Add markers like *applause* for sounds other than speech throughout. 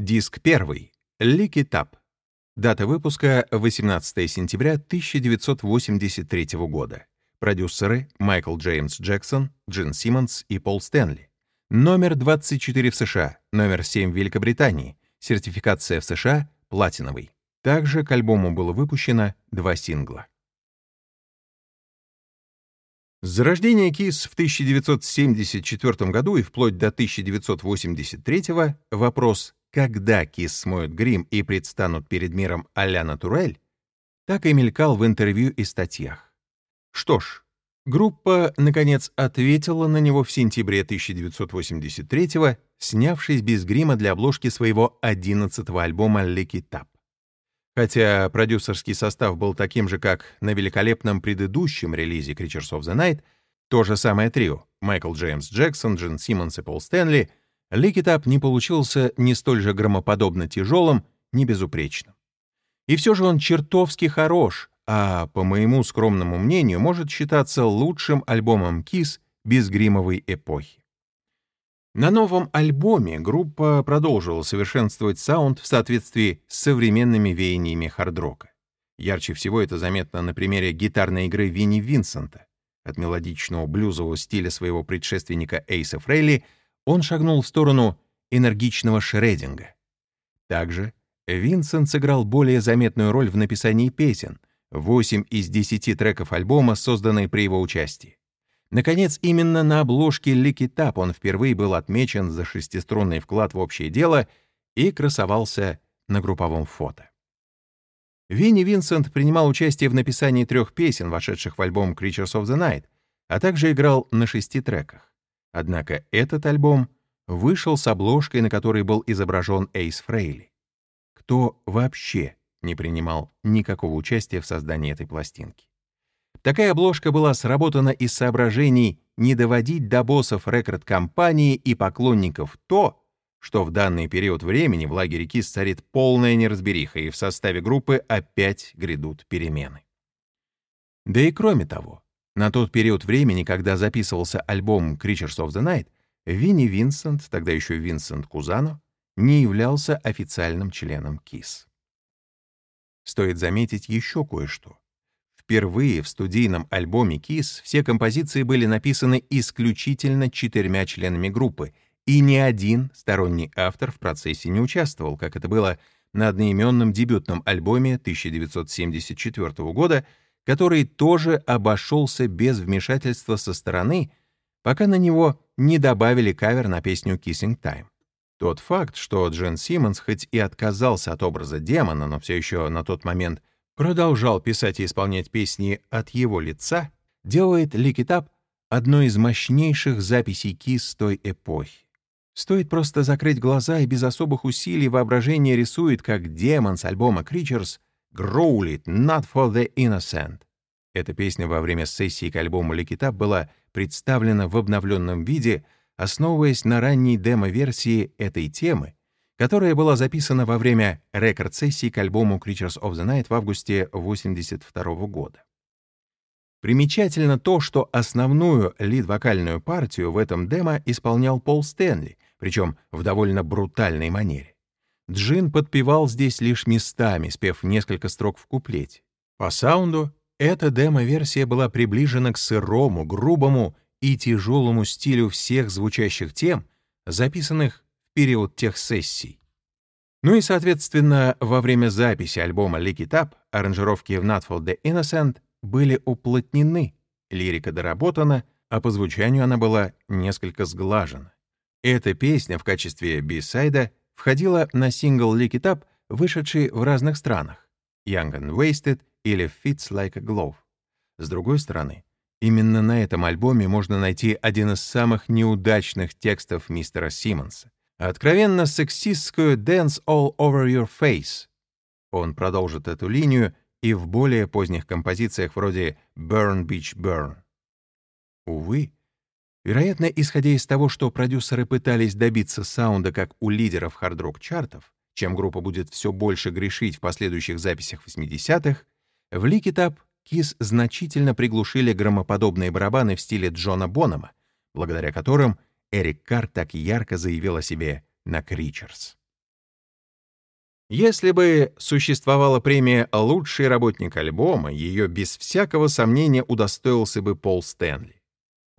Диск первый. Lick It Up. Дата выпуска 18 сентября 1983 года. Продюсеры Майкл Джеймс Джексон, Джин Симмонс и Пол Стэнли. Номер 24 в США, номер 7 в Великобритании. Сертификация в США платиновый. Также к альбому было выпущено два сингла. С зарождения KISS в 1974 году и вплоть до 1983 вопрос «Когда KISS смоют грим и предстанут перед миром а-ля Натурель?» так и мелькал в интервью и статьях. Что ж, группа, наконец, ответила на него в сентябре 1983 снявшись без грима для обложки своего 11-го альбома «Lick It Up». Хотя продюсерский состав был таким же, как на великолепном предыдущем релизе Creatures of the Night, то же самое трио — Майкл Джеймс Джексон, Джин Симмонс и Пол Стэнли — Up не получился ни столь же громоподобно тяжелым, ни безупречным. И все же он чертовски хорош, а, по моему скромному мнению, может считаться лучшим альбомом Kiss безгримовой эпохи. На новом альбоме группа продолжила совершенствовать саунд в соответствии с современными веяниями хардрока. Ярче всего это заметно на примере гитарной игры Винни Винсента. От мелодичного блюзового стиля своего предшественника Эйса Фрейли он шагнул в сторону энергичного шрединга. Также Винсент сыграл более заметную роль в написании песен, 8 из 10 треков альбома, созданные при его участии. Наконец, именно на обложке It Up он впервые был отмечен за шестиструнный вклад в общее дело и красовался на групповом фото. Винни Винсент принимал участие в написании трех песен, вошедших в альбом Creatures of the Night, а также играл на шести треках. Однако этот альбом вышел с обложкой, на которой был изображен Эйс Фрейли. Кто вообще не принимал никакого участия в создании этой пластинки? Такая обложка была сработана из соображений не доводить до боссов рекорд-компании и поклонников то, что в данный период времени в лагере КИС царит полная неразбериха, и в составе группы опять грядут перемены. Да и кроме того, на тот период времени, когда записывался альбом Creatures of the Night, Винни Винсент, тогда еще Винсент Кузано, не являлся официальным членом КИС. Стоит заметить еще кое-что. Впервые в студийном альбоме Kiss все композиции были написаны исключительно четырьмя членами группы, и ни один сторонний автор в процессе не участвовал, как это было на одноименном дебютном альбоме 1974 года, который тоже обошелся без вмешательства со стороны, пока на него не добавили кавер на песню «Kissing Time». Тот факт, что Джен Симмонс хоть и отказался от образа демона, но все еще на тот момент продолжал писать и исполнять песни от его лица, делает Ликитап одной из мощнейших записей Кис той эпохи. Стоит просто закрыть глаза и без особых усилий воображение рисует, как демон с альбома Creatures «Growlit, not for the innocent». Эта песня во время сессии к альбому Ликитап была представлена в обновленном виде, основываясь на ранней демо-версии этой темы, которая была записана во время рекорд-сессии к альбому Creatures of the Night в августе 1982 года. Примечательно то, что основную лид-вокальную партию в этом демо исполнял Пол Стэнли, причем в довольно брутальной манере. Джин подпевал здесь лишь местами, спев несколько строк в куплете. По саунду эта демо-версия была приближена к сырому, грубому и тяжелому стилю всех звучащих тем, записанных период тех сессий. Ну и, соответственно, во время записи альбома Lick It Up аранжировки в Not for the Innocent были уплотнены, лирика доработана, а по звучанию она была несколько сглажена. Эта песня в качестве бисайда входила на сингл Lick It Up, вышедший в разных странах — Young and Wasted или Fits Like a Glove. С другой стороны, именно на этом альбоме можно найти один из самых неудачных текстов мистера Симмонса откровенно сексистскую «Dance all over your face». Он продолжит эту линию и в более поздних композициях вроде «Burn Beach Burn». Увы, вероятно, исходя из того, что продюсеры пытались добиться саунда как у лидеров хард-рок-чартов, чем группа будет все больше грешить в последующих записях 80-х, в Up Kiss значительно приглушили громоподобные барабаны в стиле Джона Бонома, благодаря которым — Эрик Карр так ярко заявил о себе на Кричерс. Если бы существовала премия «Лучший работник альбома», ее без всякого сомнения удостоился бы Пол Стэнли.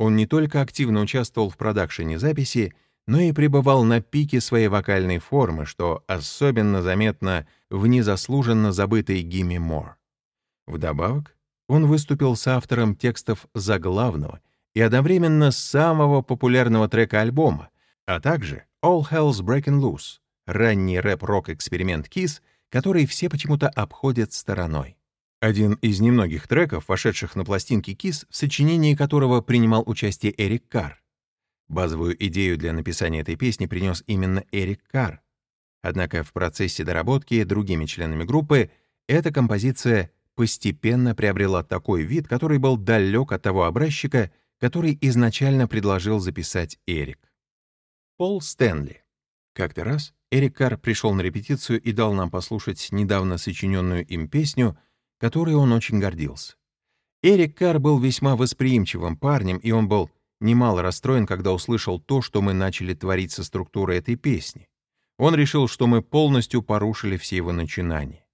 Он не только активно участвовал в продакшене записи, но и пребывал на пике своей вокальной формы, что особенно заметно в незаслуженно забытой Гимми Мор. Вдобавок, он выступил с автором текстов заглавного и одновременно самого популярного трека альбома, а также All Hell's Breaking Loose, ранний рэп-рок-эксперимент Kiss, который все почему-то обходят стороной. Один из немногих треков, вошедших на пластинки Kiss, в сочинении которого принимал участие Эрик Карр. Базовую идею для написания этой песни принес именно Эрик Карр. Однако в процессе доработки другими членами группы эта композиция постепенно приобрела такой вид, который был далек от того образчика, который изначально предложил записать Эрик. Пол Стэнли. Как-то раз Эрик Карр пришел на репетицию и дал нам послушать недавно сочиненную им песню, которой он очень гордился. Эрик Карр был весьма восприимчивым парнем, и он был немало расстроен, когда услышал то, что мы начали творить со структурой этой песни. Он решил, что мы полностью порушили все его начинания.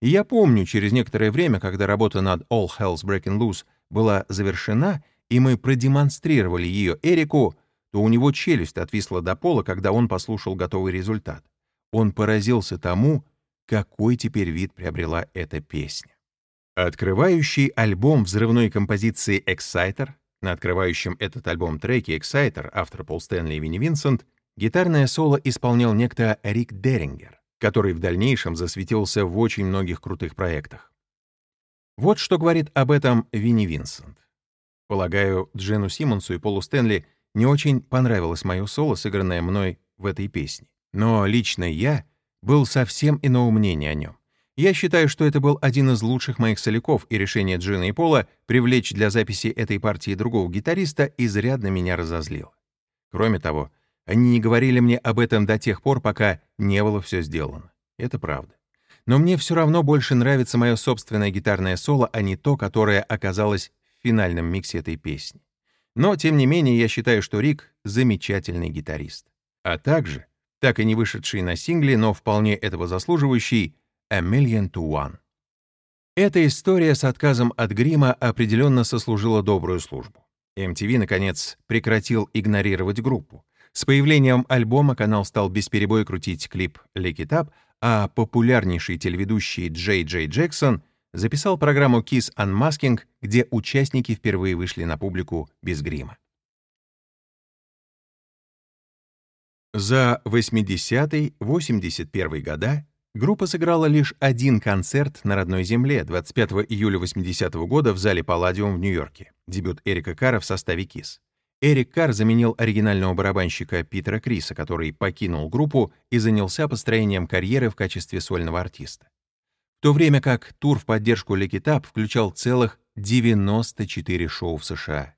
И я помню, через некоторое время, когда работа над All Hell's Breaking Loose была завершена, и мы продемонстрировали ее Эрику, то у него челюсть отвисла до пола, когда он послушал готовый результат. Он поразился тому, какой теперь вид приобрела эта песня. Открывающий альбом взрывной композиции «Exciter», на открывающем этот альбом треке «Exciter» автор Пол Стэнли и Винни Винсент, гитарное соло исполнял некто Рик Дерингер, который в дальнейшем засветился в очень многих крутых проектах. Вот что говорит об этом Винни Винсент. Полагаю, Джену Симмонсу и Полу Стэнли — не очень понравилось мое соло, сыгранное мной в этой песне. Но лично я был совсем иного мнения о нем. Я считаю, что это был один из лучших моих соляков, и решение Джина и Пола привлечь для записи этой партии другого гитариста изрядно меня разозлило. Кроме того, они не говорили мне об этом до тех пор, пока не было все сделано. Это правда. Но мне все равно больше нравится мое собственное гитарное соло, а не то, которое оказалось в финальном миксе этой песни. Но, тем не менее, я считаю, что Рик — замечательный гитарист. А также, так и не вышедший на сингле, но вполне этого заслуживающий «A Million to One». Эта история с отказом от грима определенно сослужила добрую службу. MTV, наконец, прекратил игнорировать группу. С появлением альбома канал стал бесперебой крутить клип «Lick It Up», а популярнейший телеведущий Джей Джей Джексон записал программу Kiss Unmasking, где участники впервые вышли на публику без грима. За 80-81 года группа сыграла лишь один концерт на родной земле 25 июля 80 -го года в зале Палладиум в Нью-Йорке, дебют Эрика Карра в составе Kiss. Эрик Карр заменил оригинального барабанщика Питера Криса, который покинул группу и занялся построением карьеры в качестве сольного артиста в то время как тур в поддержку Лекитап включал целых 94 шоу в США.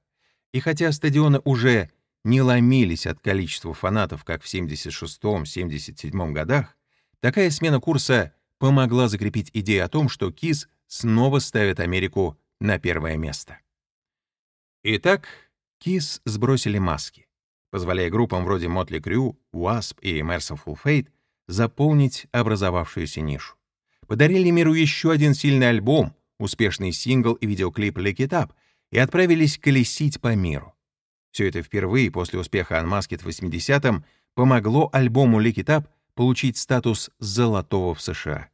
И хотя стадионы уже не ломились от количества фанатов, как в 76-77 годах, такая смена курса помогла закрепить идею о том, что КИС снова ставит Америку на первое место. Итак, КИС сбросили маски, позволяя группам вроде Motley Crue, Wasp и Merciful Fate заполнить образовавшуюся нишу подарили миру еще один сильный альбом, успешный сингл и видеоклип «Lick It Up» и отправились колесить по миру. Все это впервые после успеха Unmasked в 80-м помогло альбому «Lick It Up» получить статус «золотого» в США.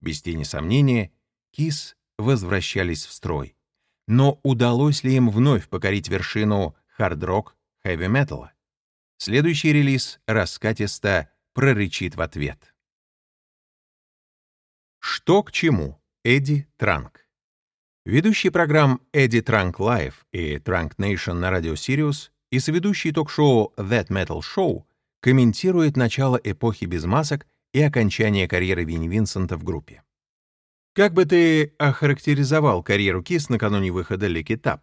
Без тени сомнения, Kiss возвращались в строй. Но удалось ли им вновь покорить вершину хард-рок, хэви-металла? Следующий релиз раскатисто прорычит в ответ. Что к чему? Эдди Транк. Ведущий программ Эдди Транк Live и Транк Nation на радио Sirius и соведущий ток-шоу That Metal Show комментирует начало эпохи без масок и окончание карьеры Винни Винсента в группе. Как бы ты охарактеризовал карьеру Кис накануне выхода Up?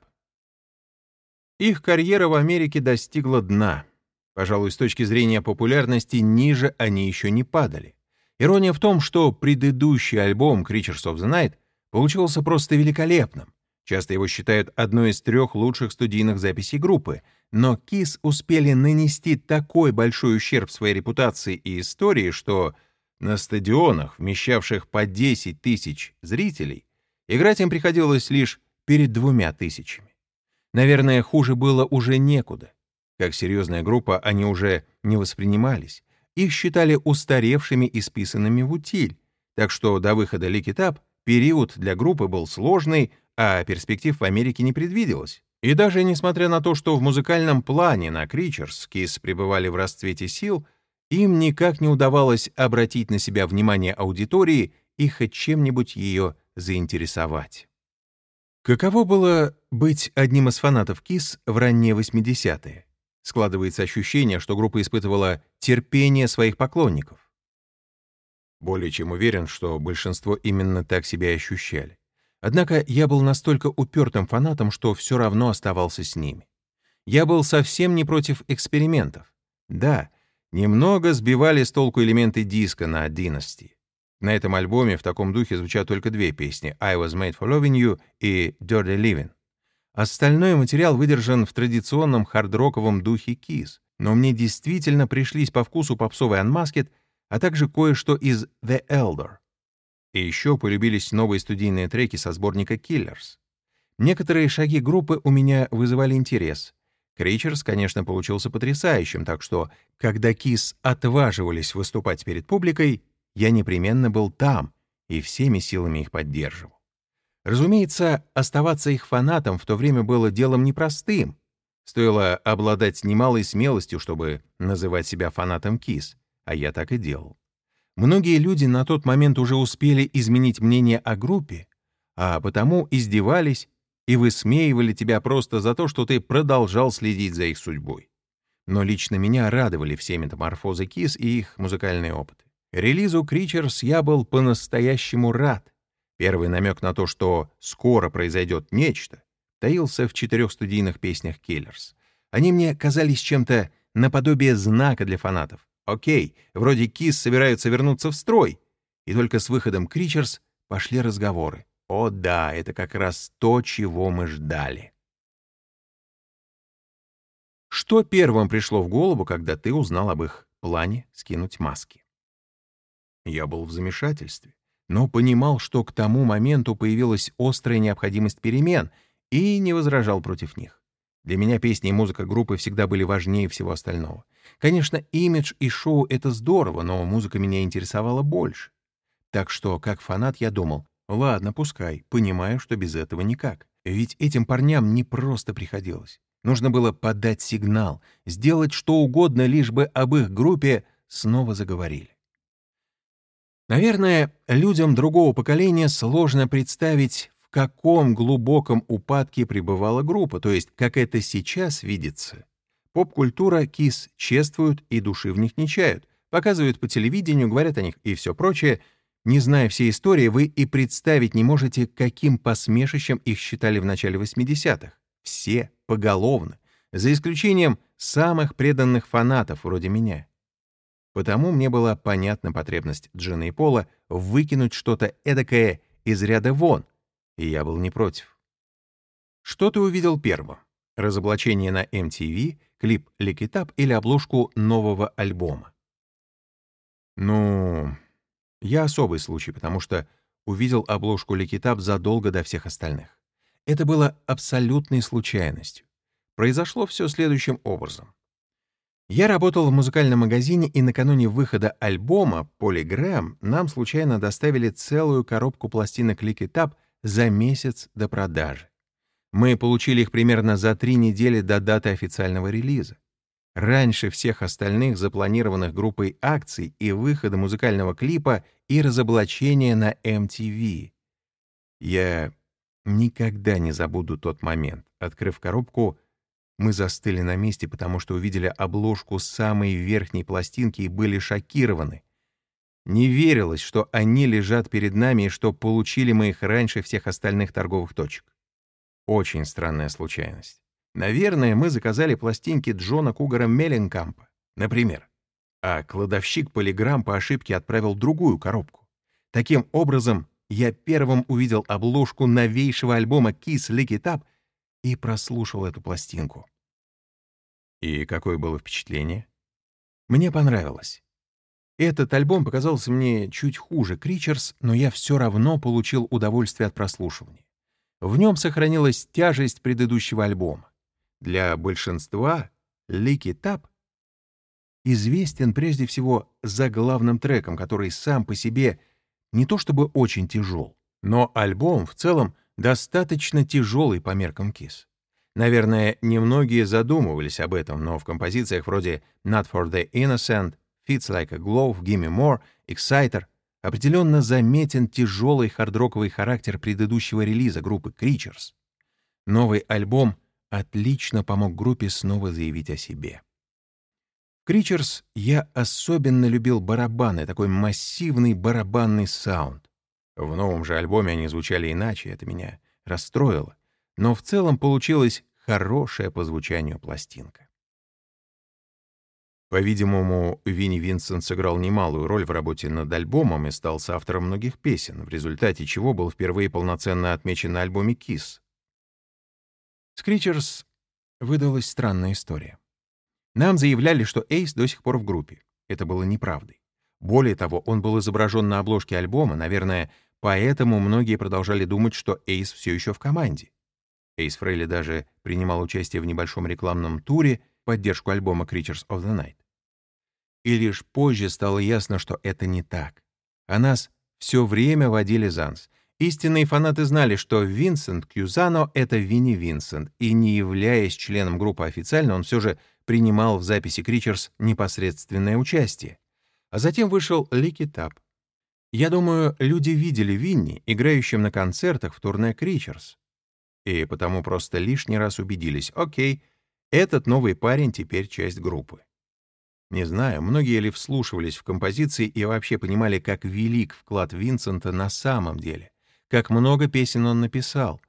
Их карьера в Америке достигла дна. Пожалуй, с точки зрения популярности, ниже они еще не падали. Ирония в том, что предыдущий альбом Creatures of the Night получился просто великолепным. Часто его считают одной из трех лучших студийных записей группы, но Kiss успели нанести такой большой ущерб своей репутации и истории, что, На стадионах, вмещавших по 10 тысяч зрителей, играть им приходилось лишь перед двумя тысячами. Наверное, хуже было уже некуда. Как серьезная группа они уже не воспринимались. Их считали устаревшими и списанными в утиль, так что до выхода Ликитап период для группы был сложный, а перспектив в Америке не предвиделось. И даже несмотря на то, что в музыкальном плане на Кричерс Кис пребывали в расцвете сил, им никак не удавалось обратить на себя внимание аудитории и хоть чем-нибудь ее заинтересовать. Каково было быть одним из фанатов Кис в ранние 80-е? Складывается ощущение, что группа испытывала терпение своих поклонников. Более чем уверен, что большинство именно так себя ощущали. Однако я был настолько упертым фанатом, что все равно оставался с ними. Я был совсем не против экспериментов. Да, немного сбивали с толку элементы диска на Dynasty. На этом альбоме в таком духе звучат только две песни «I was made for loving you» и «Dirty Living». Остальной материал выдержан в традиционном хард-роковом духе Kiss, но мне действительно пришлись по вкусу попсовый Unmasked, а также кое-что из The Elder. И еще полюбились новые студийные треки со сборника Killers. Некоторые шаги группы у меня вызывали интерес. Кричерс, конечно, получился потрясающим, так что, когда Kiss отваживались выступать перед публикой, я непременно был там и всеми силами их поддерживал. Разумеется, оставаться их фанатом в то время было делом непростым. Стоило обладать немалой смелостью, чтобы называть себя фанатом Кис, а я так и делал. Многие люди на тот момент уже успели изменить мнение о группе, а потому издевались и высмеивали тебя просто за то, что ты продолжал следить за их судьбой. Но лично меня радовали все метаморфозы Кис и их музыкальные опыты. Релизу Кричерс я был по-настоящему рад. Первый намек на то, что скоро произойдет нечто, таился в четырех студийных песнях Killers. Они мне казались чем-то наподобие знака для фанатов. Окей, вроде Кис собираются вернуться в строй. И только с выходом Кричерс пошли разговоры. О да, это как раз то, чего мы ждали. Что первым пришло в голову, когда ты узнал об их плане скинуть маски? Я был в замешательстве, но понимал, что к тому моменту появилась острая необходимость перемен и не возражал против них. Для меня песни и музыка группы всегда были важнее всего остального. Конечно, имидж и шоу — это здорово, но музыка меня интересовала больше. Так что, как фанат, я думал, ладно, пускай, понимаю, что без этого никак. Ведь этим парням не просто приходилось. Нужно было подать сигнал, сделать что угодно, лишь бы об их группе снова заговорили. Наверное, людям другого поколения сложно представить, каком глубоком упадке пребывала группа, то есть как это сейчас видится. Поп-культура кис чествуют и души в них не чают, показывают по телевидению, говорят о них и все прочее. Не зная всей истории, вы и представить не можете, каким посмешищем их считали в начале 80-х. Все, поголовно, за исключением самых преданных фанатов, вроде меня. Потому мне была понятна потребность Джина и Пола выкинуть что-то эдакое из ряда вон, и я был не против. Что ты увидел первым? Разоблачение на MTV — клип «Ликитап» или обложку нового альбома? Ну, я особый случай, потому что увидел обложку «Ликитап» задолго до всех остальных. Это было абсолютной случайностью. Произошло все следующим образом. Я работал в музыкальном магазине, и накануне выхода альбома «Полигрэм» нам случайно доставили целую коробку пластинок «Ликитап» за месяц до продажи. Мы получили их примерно за три недели до даты официального релиза. Раньше всех остальных запланированных группой акций и выхода музыкального клипа и разоблачения на MTV. Я никогда не забуду тот момент. Открыв коробку, мы застыли на месте, потому что увидели обложку самой верхней пластинки и были шокированы. Не верилось, что они лежат перед нами и что получили мы их раньше всех остальных торговых точек. Очень странная случайность. Наверное, мы заказали пластинки Джона Кугара Мелленкампа, например, а кладовщик Полиграм по ошибке отправил другую коробку. Таким образом, я первым увидел обложку новейшего альбома Kiss Lick It Up и прослушал эту пластинку. И какое было впечатление? Мне понравилось. Этот альбом показался мне чуть хуже Кричерс, но я все равно получил удовольствие от прослушивания. В нем сохранилась тяжесть предыдущего альбома. Для большинства Лики Тап известен прежде всего за главным треком, который сам по себе не то чтобы очень тяжел, но альбом в целом достаточно тяжелый по меркам Kiss. Наверное, немногие задумывались об этом, но в композициях вроде «Not for the Innocent», «Fits Like a Glove», «Gimme More», «Exciter» определенно заметен тяжелый хардроковый характер предыдущего релиза группы Creatures. Новый альбом отлично помог группе снова заявить о себе. Creatures я особенно любил барабаны, такой массивный барабанный саунд. В новом же альбоме они звучали иначе, это меня расстроило. Но в целом получилась хорошая по звучанию пластинка. По-видимому, Винни Винсент сыграл немалую роль в работе над альбомом и стал соавтором многих песен, в результате чего был впервые полноценно отмечен на альбоме «Kiss». С Creatures выдалась странная история. Нам заявляли, что Эйс до сих пор в группе. Это было неправдой. Более того, он был изображен на обложке альбома, наверное, поэтому многие продолжали думать, что Эйс все еще в команде. Эйс Фрейли даже принимал участие в небольшом рекламном туре поддержку альбома Creatures of the Night. И лишь позже стало ясно, что это не так. А нас все время водили Занс. Истинные фанаты знали, что Винсент Кьюзано — это Винни Винсент, и не являясь членом группы официально, он все же принимал в записи Кричерс непосредственное участие. А затем вышел Лики Тап. Я думаю, люди видели Винни, играющим на концертах в турне Кричерс. И потому просто лишний раз убедились, окей, этот новый парень теперь часть группы. Не знаю, многие ли вслушивались в композиции и вообще понимали, как велик вклад Винсента на самом деле, как много песен он написал.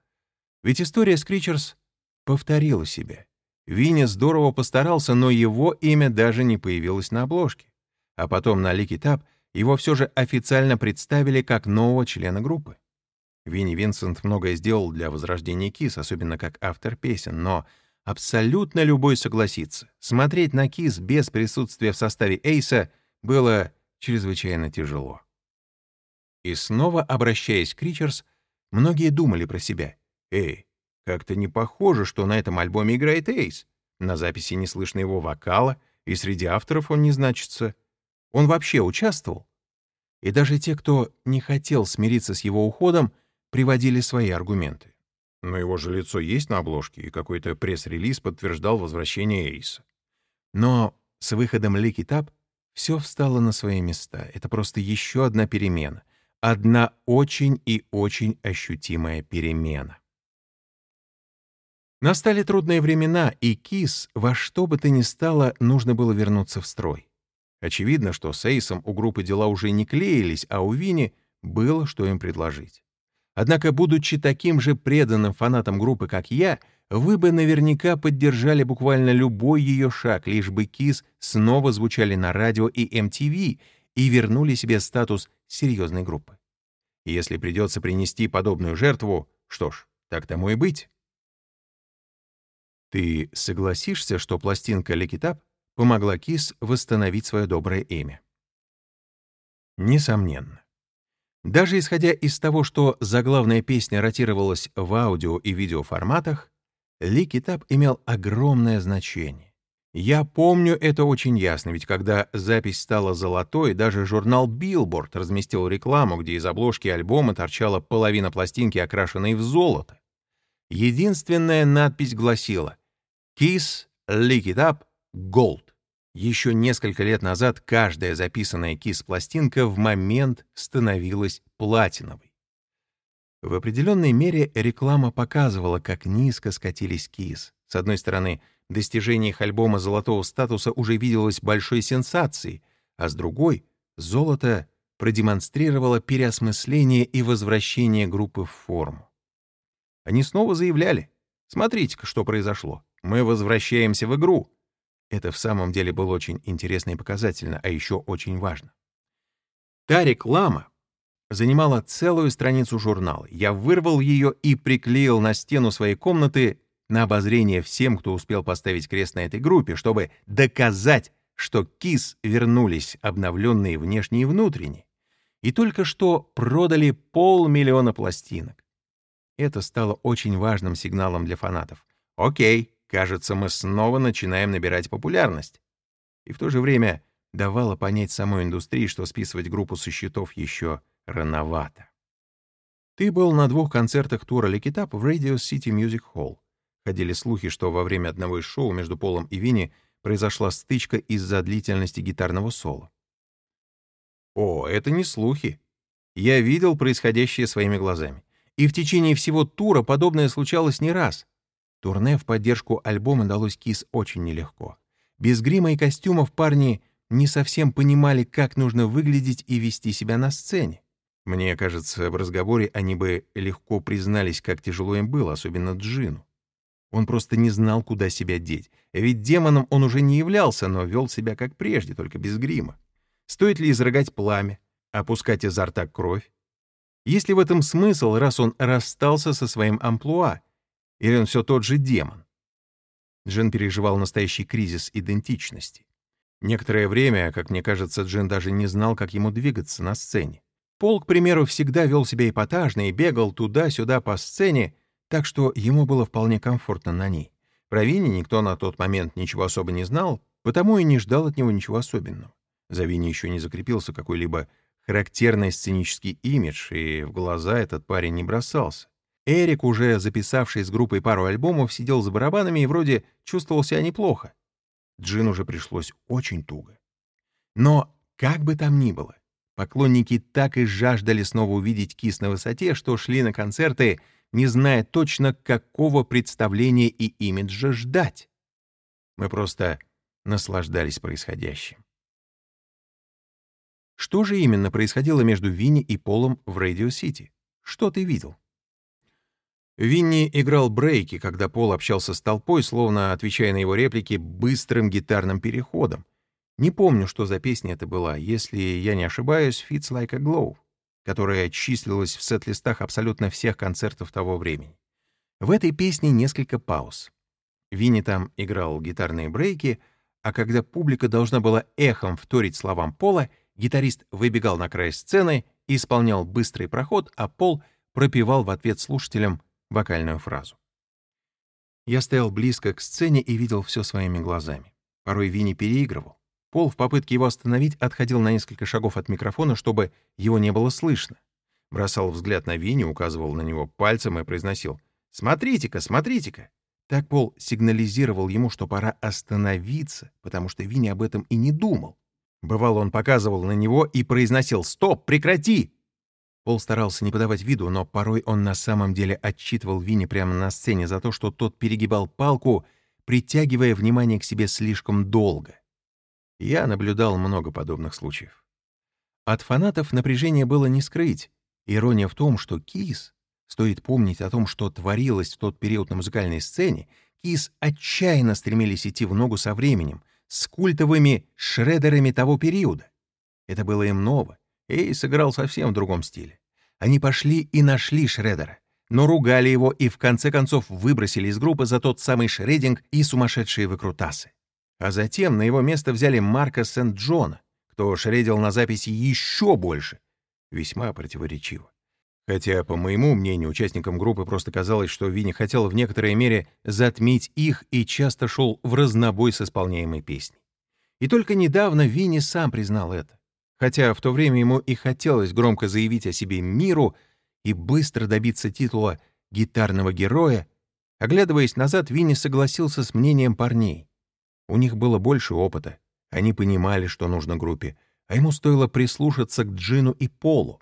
Ведь история Скричерс повторила себя. Винни здорово постарался, но его имя даже не появилось на обложке. А потом на Лики Тап его все же официально представили как нового члена группы. Винни Винсент многое сделал для возрождения Кис, особенно как автор песен, но абсолютно любой согласится, смотреть на Кис без присутствия в составе Эйса было чрезвычайно тяжело. И снова обращаясь к Кричерс, многие думали про себя. «Эй, как-то не похоже, что на этом альбоме играет Эйс. На записи не слышно его вокала, и среди авторов он не значится. Он вообще участвовал? И даже те, кто не хотел смириться с его уходом, приводили свои аргументы. Но его же лицо есть на обложке, и какой-то пресс-релиз подтверждал возвращение Эйса. Но с выходом Лики Тап все встало на свои места. Это просто еще одна перемена. Одна очень и очень ощутимая перемена. Настали трудные времена, и Кис во что бы то ни стало нужно было вернуться в строй. Очевидно, что с Эйсом у группы дела уже не клеились, а у Вини было что им предложить. Однако, будучи таким же преданным фанатом группы, как я, вы бы наверняка поддержали буквально любой ее шаг, лишь бы Кис снова звучали на радио и MTV и вернули себе статус серьезной группы. Если придется принести подобную жертву, что ж, так тому и быть. Ты согласишься, что пластинка «Лекитап» помогла Кис восстановить свое доброе имя? Несомненно. Даже исходя из того, что заглавная песня ротировалась в аудио и видеоформатах, Ликитап имел огромное значение. Я помню это очень ясно, ведь когда запись стала золотой, даже журнал Billboard разместил рекламу, где из обложки альбома торчала половина пластинки, окрашенной в золото. Единственная надпись гласила Kiss, Lick It Up, Gold. Еще несколько лет назад каждая записанная Kiss-пластинка в момент становилась платиновой. В определенной мере реклама показывала, как низко скатились Kiss. С одной стороны, достижение их альбома золотого статуса уже виделось большой сенсацией, а с другой — золото продемонстрировало переосмысление и возвращение группы в форму. Они снова заявляли, смотрите-ка, что произошло. Мы возвращаемся в игру. Это в самом деле было очень интересно и показательно, а еще очень важно. Та реклама занимала целую страницу журнала. Я вырвал ее и приклеил на стену своей комнаты на обозрение всем, кто успел поставить крест на этой группе, чтобы доказать, что Кис вернулись обновленные внешне и внутренне, и только что продали полмиллиона пластинок. Это стало очень важным сигналом для фанатов. Окей, кажется, мы снова начинаем набирать популярность. И в то же время давало понять самой индустрии, что списывать группу со счетов еще рановато. Ты был на двух концертах тура Лекитап в Radio City Music Hall. Ходили слухи, что во время одного из шоу между Полом и Винни произошла стычка из-за длительности гитарного соло. О, это не слухи. Я видел происходящее своими глазами. И в течение всего тура подобное случалось не раз. Турне в поддержку альбома далось Кис очень нелегко. Без грима и костюмов парни не совсем понимали, как нужно выглядеть и вести себя на сцене. Мне кажется, в разговоре они бы легко признались, как тяжело им было, особенно Джину. Он просто не знал, куда себя деть. Ведь демоном он уже не являлся, но вел себя как прежде, только без грима. Стоит ли изрыгать пламя, опускать изо рта кровь? Есть ли в этом смысл, раз он расстался со своим амплуа? Или он все тот же демон? Джин переживал настоящий кризис идентичности. Некоторое время, как мне кажется, Джин даже не знал, как ему двигаться на сцене. Пол, к примеру, всегда вел себя эпатажно и бегал туда-сюда по сцене, так что ему было вполне комфортно на ней. Про Винни никто на тот момент ничего особо не знал, потому и не ждал от него ничего особенного. За Винни еще не закрепился какой-либо характерный сценический имидж, и в глаза этот парень не бросался. Эрик, уже записавший с группой пару альбомов, сидел за барабанами и вроде чувствовал себя неплохо. Джин уже пришлось очень туго. Но, как бы там ни было, поклонники так и жаждали снова увидеть Кис на высоте, что шли на концерты, не зная точно, какого представления и имиджа ждать. Мы просто наслаждались происходящим. Что же именно происходило между Винни и Полом в Радио Сити? Что ты видел? Винни играл брейки, когда Пол общался с толпой, словно отвечая на его реплики быстрым гитарным переходом. Не помню, что за песня это была, если я не ошибаюсь, «Fits Like a Glow», которая числилась в сет-листах абсолютно всех концертов того времени. В этой песне несколько пауз. Винни там играл гитарные брейки, а когда публика должна была эхом вторить словам Пола — Гитарист выбегал на край сцены, исполнял быстрый проход, а Пол пропевал в ответ слушателям вокальную фразу. Я стоял близко к сцене и видел все своими глазами. Порой Винни переигрывал. Пол в попытке его остановить отходил на несколько шагов от микрофона, чтобы его не было слышно. Бросал взгляд на Винни, указывал на него пальцем и произносил «Смотрите-ка, смотрите-ка!» Так Пол сигнализировал ему, что пора остановиться, потому что Винни об этом и не думал. Бывало, он показывал на него и произносил «Стоп! Прекрати!». Пол старался не подавать виду, но порой он на самом деле отчитывал Винни прямо на сцене за то, что тот перегибал палку, притягивая внимание к себе слишком долго. Я наблюдал много подобных случаев. От фанатов напряжение было не скрыть. Ирония в том, что Кис, стоит помнить о том, что творилось в тот период на музыкальной сцене, Кис отчаянно стремились идти в ногу со временем, с культовыми шредерами того периода. Это было им ново, и сыграл совсем в другом стиле. Они пошли и нашли Шредера, но ругали его и в конце концов выбросили из группы за тот самый шрединг и сумасшедшие выкрутасы. А затем на его место взяли Марка Сент-Джона, кто шредил на записи еще больше. Весьма противоречиво. Хотя, по моему мнению, участникам группы просто казалось, что Винни хотел в некоторой мере затмить их и часто шел в разнобой с исполняемой песней. И только недавно Винни сам признал это. Хотя в то время ему и хотелось громко заявить о себе миру и быстро добиться титула гитарного героя, оглядываясь назад, Винни согласился с мнением парней. У них было больше опыта, они понимали, что нужно группе, а ему стоило прислушаться к Джину и Полу.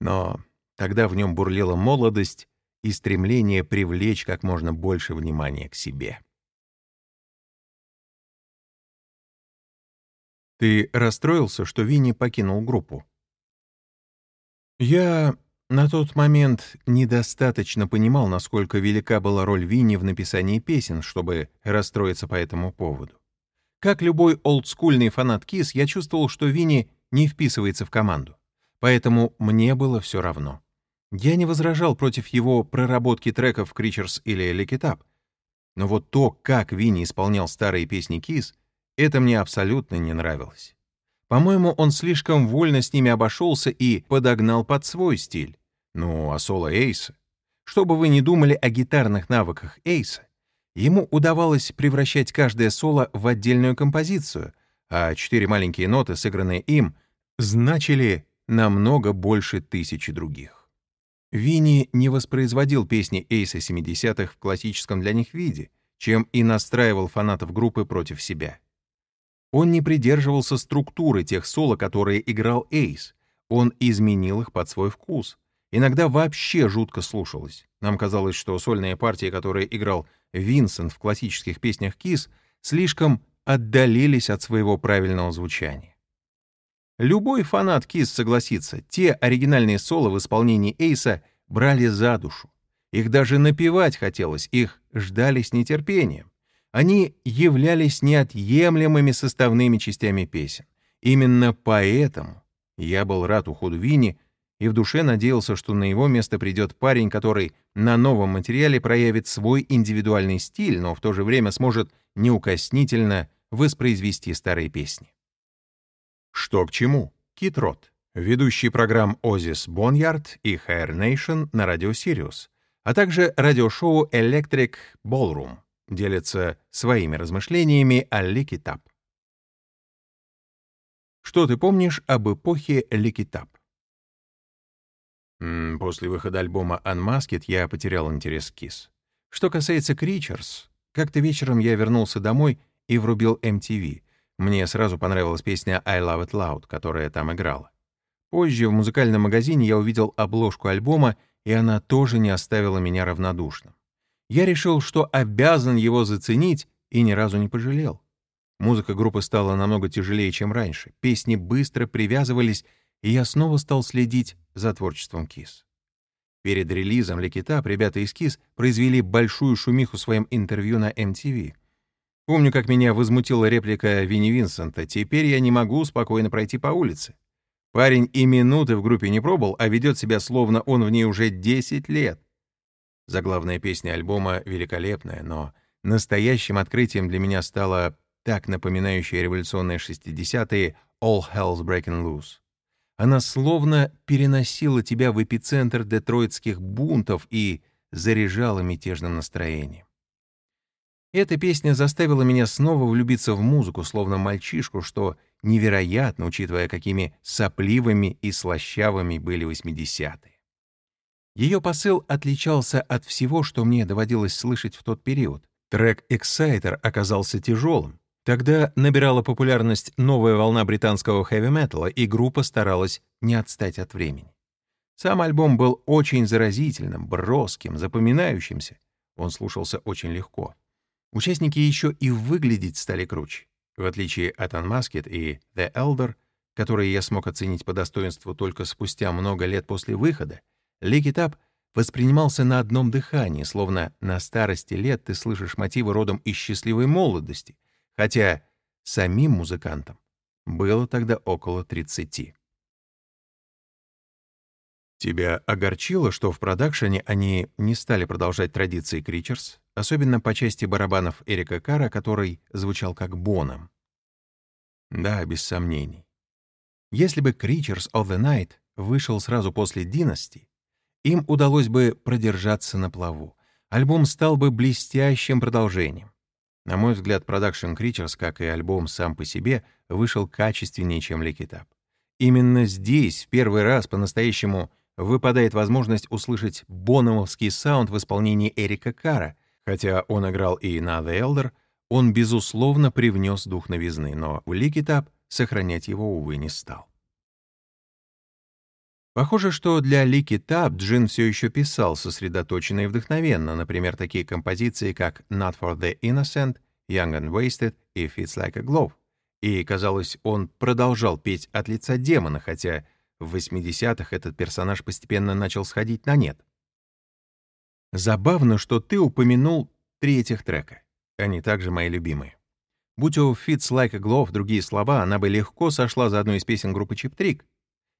Но Тогда в нем бурлила молодость и стремление привлечь как можно больше внимания к себе. Ты расстроился, что Винни покинул группу? Я на тот момент недостаточно понимал, насколько велика была роль Винни в написании песен, чтобы расстроиться по этому поводу. Как любой олдскульный фанат Кис, я чувствовал, что Винни не вписывается в команду. Поэтому мне было все равно. Я не возражал против его проработки треков Creatures или Lick. Но вот то, как Винни исполнял старые песни Кис, Это мне абсолютно не нравилось. По-моему, он слишком вольно с ними обошелся и подогнал под свой стиль. Ну, а соло Эйса? Что бы вы ни думали о гитарных навыках Эйса, ему удавалось превращать каждое соло в отдельную композицию, а четыре маленькие ноты, сыгранные им, значили намного больше тысячи других. Винни не воспроизводил песни Эйса 70-х в классическом для них виде, чем и настраивал фанатов группы против себя. Он не придерживался структуры тех соло, которые играл Эйс. Он изменил их под свой вкус. Иногда вообще жутко слушалось. Нам казалось, что сольные партии, которые играл Винсент в классических песнях Кис, слишком отдалились от своего правильного звучания. Любой фанат Кис согласится, те оригинальные соло в исполнении Эйса брали за душу. Их даже напевать хотелось, их ждали с нетерпением. Они являлись неотъемлемыми составными частями песен. Именно поэтому я был рад уходу Винни и в душе надеялся, что на его место придет парень, который на новом материале проявит свой индивидуальный стиль, но в то же время сможет неукоснительно воспроизвести старые песни. Что к чему? Кит Рот, ведущий программ Озис Боньярд и Hair Nation на радио Sirius, а также радиошоу Electric Ballroom делится своими размышлениями о Ликитап. Что ты помнишь об эпохе Ликитап? После выхода альбома Unmasked я потерял интерес к Kiss. Что касается Creatures, как-то вечером я вернулся домой и врубил MTV. Мне сразу понравилась песня I Love It Loud, которая там играла. Позже в музыкальном магазине я увидел обложку альбома, и она тоже не оставила меня равнодушным. Я решил, что обязан его заценить, и ни разу не пожалел. Музыка группы стала намного тяжелее, чем раньше. Песни быстро привязывались, и я снова стал следить за творчеством Кис. Перед релизом Лекитап ребята из Кис произвели большую шумиху своим интервью на MTV. Помню, как меня возмутила реплика Винни Винсента «Теперь я не могу спокойно пройти по улице». Парень и минуты в группе не пробовал, а ведет себя словно он в ней уже 10 лет. Заглавная песня альбома великолепная, но настоящим открытием для меня стала так напоминающая революционные 60-е «All Hell's Breaking Loose». Она словно переносила тебя в эпицентр детройтских бунтов и заряжала мятежным настроением. Эта песня заставила меня снова влюбиться в музыку, словно мальчишку, что невероятно, учитывая, какими сопливыми и слащавыми были 80-е. Ее посыл отличался от всего, что мне доводилось слышать в тот период. Трек «Exciter» оказался тяжелым. Тогда набирала популярность новая волна британского хэви-металла, и группа старалась не отстать от времени. Сам альбом был очень заразительным, броским, запоминающимся. Он слушался очень легко. Участники еще и выглядеть стали круче. В отличие от Unmasked и The Elder, которые я смог оценить по достоинству только спустя много лет после выхода, Ликитап воспринимался на одном дыхании, словно на старости лет ты слышишь мотивы родом из счастливой молодости, хотя самим музыкантам было тогда около 30. Тебя огорчило, что в продакшене они не стали продолжать традиции Кричерс, особенно по части барабанов Эрика Кара, который звучал как боном? Да, без сомнений. Если бы Creatures of the Night вышел сразу после Dynasty, им удалось бы продержаться на плаву. Альбом стал бы блестящим продолжением. На мой взгляд, Production Creatures, как и альбом сам по себе, вышел качественнее, чем Ликитап. Именно здесь в первый раз по-настоящему выпадает возможность услышать бономовский саунд в исполнении Эрика Кара, хотя он играл и на The Elder, он, безусловно, привнес дух новизны, но в Ликитап сохранять его, увы, не стал. Похоже, что для Лики Таб Джин все еще писал сосредоточенно и вдохновенно, например, такие композиции, как «Not for the Innocent», «Young and Wasted» и «Fits Like a Glove». И, казалось, он продолжал петь от лица демона, хотя в 80-х этот персонаж постепенно начал сходить на нет. Забавно, что ты упомянул три этих трека. Они также мои любимые. Будь у «Fits Like a Glove» другие слова, она бы легко сошла за одну из песен группы Чип Трик —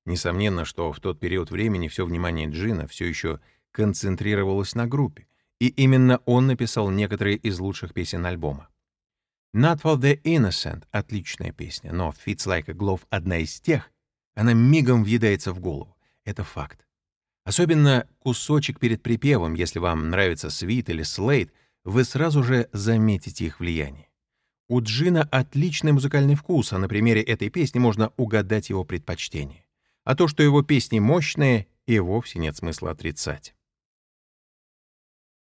Несомненно, что в тот период времени все внимание Джина все еще концентрировалось на группе, и именно он написал некоторые из лучших песен альбома. Not for the Innocent — отличная песня, но Fits Like a Glove — одна из тех, она мигом въедается в голову. Это факт. Особенно кусочек перед припевом, если вам нравится Свит или Слейд, вы сразу же заметите их влияние. У Джина отличный музыкальный вкус, а на примере этой песни можно угадать его предпочтение. А то, что его песни мощные, и вовсе нет смысла отрицать.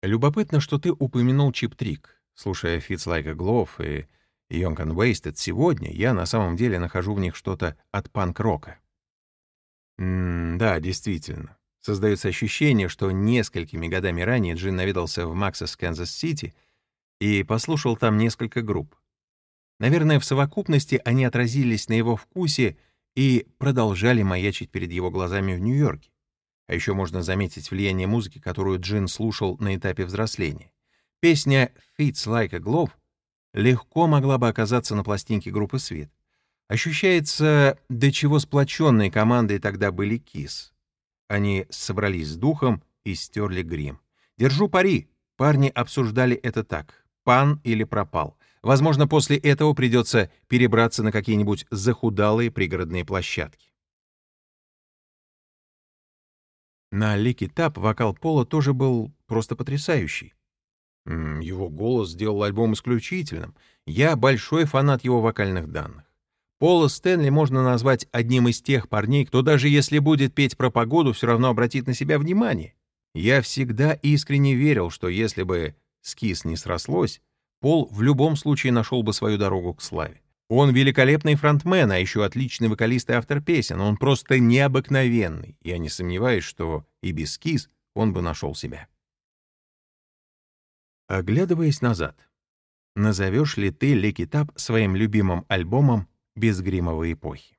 Любопытно, что ты упомянул чип-трик. Слушая Fits Like a Glove и Young and Wasted сегодня, я на самом деле нахожу в них что-то от панк-рока. Да, действительно. Создается ощущение, что несколькими годами ранее Джин наведался в Max's Kansas City и послушал там несколько групп. Наверное, в совокупности они отразились на его вкусе и продолжали маячить перед его глазами в Нью-Йорке. А еще можно заметить влияние музыки, которую Джин слушал на этапе взросления. Песня «Fits Like a Glove» легко могла бы оказаться на пластинке группы «Sweet». Ощущается, до чего сплоченной командой тогда были Кис. Они собрались с духом и стерли грим. Держу пари, парни обсуждали это так. Пан или пропал. Возможно, после этого придется перебраться на какие-нибудь захудалые пригородные площадки. На Лики Тап вокал Пола тоже был просто потрясающий. Его голос сделал альбом исключительным. Я большой фанат его вокальных данных. Пола Стэнли можно назвать одним из тех парней, кто даже если будет петь про погоду, все равно обратит на себя внимание. Я всегда искренне верил, что если бы скис не срослось, Пол в любом случае нашел бы свою дорогу к славе. Он великолепный фронтмен, а еще отличный вокалист и автор песен. Он просто необыкновенный. Я не сомневаюсь, что и без скис он бы нашел себя. Оглядываясь назад, назовешь ли ты Лекитап своим любимым альбомом безгримовой эпохи.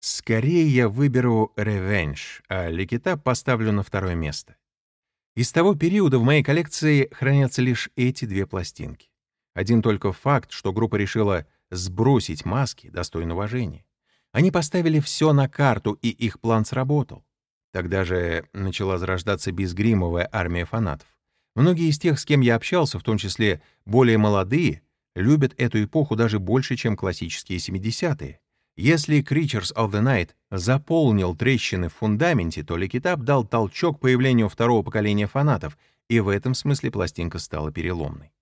Скорее я выберу «Revenge», а «Ликита» поставлю на второе место. Из того периода в моей коллекции хранятся лишь эти две пластинки. Один только факт, что группа решила сбросить маски, достойно уважения. Они поставили все на карту, и их план сработал. Тогда же начала зарождаться безгримовая армия фанатов. Многие из тех, с кем я общался, в том числе более молодые, любят эту эпоху даже больше, чем классические 70-е. Если Creatures of the Night заполнил трещины в фундаменте, то Ликитап дал толчок появлению второго поколения фанатов, и в этом смысле пластинка стала переломной.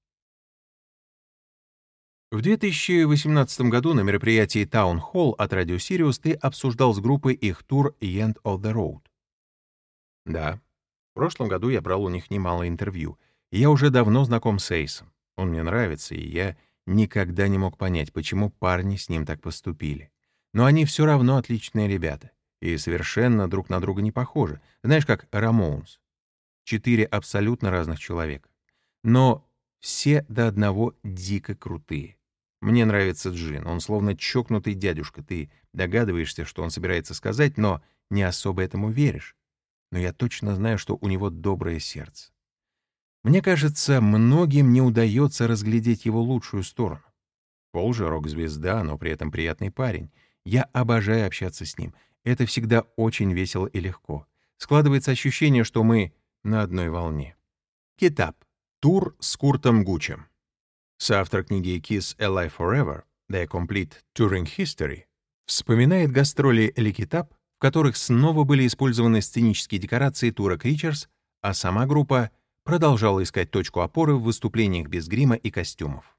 В 2018 году на мероприятии Town Hall от Radio Sirius ты обсуждал с группой их тур End of the Road. Да, в прошлом году я брал у них немало интервью, я уже давно знаком с Эйсом. Он мне нравится, и я никогда не мог понять, почему парни с ним так поступили. Но они все равно отличные ребята и совершенно друг на друга не похожи. Знаешь, как Рамоунс. Четыре абсолютно разных человека. Но все до одного дико крутые. Мне нравится Джин. Он словно чокнутый дядюшка. Ты догадываешься, что он собирается сказать, но не особо этому веришь. Но я точно знаю, что у него доброе сердце. Мне кажется, многим не удается разглядеть его лучшую сторону. Пол же рок-звезда, но при этом приятный парень. Я обожаю общаться с ним. Это всегда очень весело и легко. Складывается ощущение, что мы на одной волне. Китап. Тур с Куртом Гучем. Соавтор книги Kiss Alive Forever The Complete Touring History вспоминает гастроли Ликитап, в которых снова были использованы сценические декорации тура Кричерс, а сама группа продолжала искать точку опоры в выступлениях без грима и костюмов.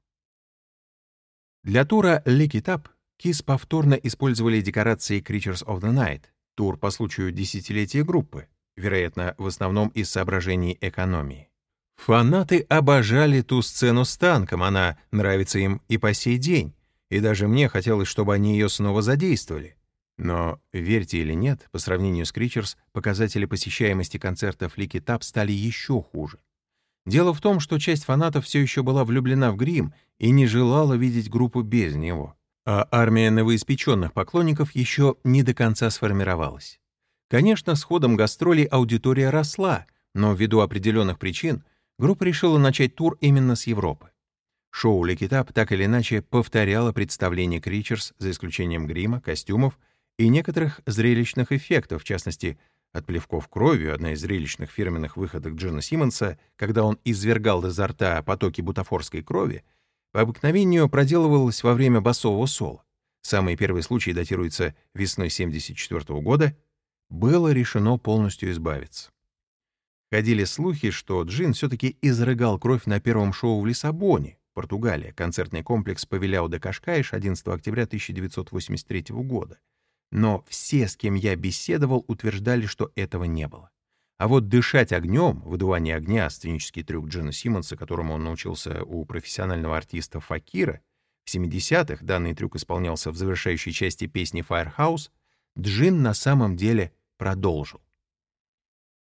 Для тура It Kiss повторно использовали декорации Creatures of the Night, тур по случаю десятилетия группы, вероятно, в основном из соображений экономии. Фанаты обожали ту сцену с танком, она нравится им и по сей день, и даже мне хотелось, чтобы они ее снова задействовали. Но, верьте или нет, по сравнению с Кричерс, показатели посещаемости концертов Лики Тап стали еще хуже. Дело в том, что часть фанатов все еще была влюблена в грим и не желала видеть группу без него. А армия новоиспеченных поклонников еще не до конца сформировалась. Конечно, с ходом гастролей аудитория росла, но ввиду определенных причин группа решила начать тур именно с Европы. Шоу «Лекитап» так или иначе повторяло представление Кричерс за исключением грима, костюмов — и некоторых зрелищных эффектов, в частности, от плевков кровью, одна из зрелищных фирменных выходок Джина Симмонса, когда он извергал изо рта потоки бутафорской крови, по обыкновению проделывалось во время басового соло. Самый первый случай датируется весной 1974 года, было решено полностью избавиться. Ходили слухи, что Джин все-таки изрыгал кровь на первом шоу в Лиссабоне, Португалия, концертный комплекс Павиляу де Кашкаиш 11 октября 1983 года. Но все, с кем я беседовал, утверждали, что этого не было. А вот дышать огнем, выдувание огня, сценический трюк Джина Симмонса, которому он научился у профессионального артиста Факира, в 70-х данный трюк исполнялся в завершающей части песни Firehouse, Джин на самом деле продолжил.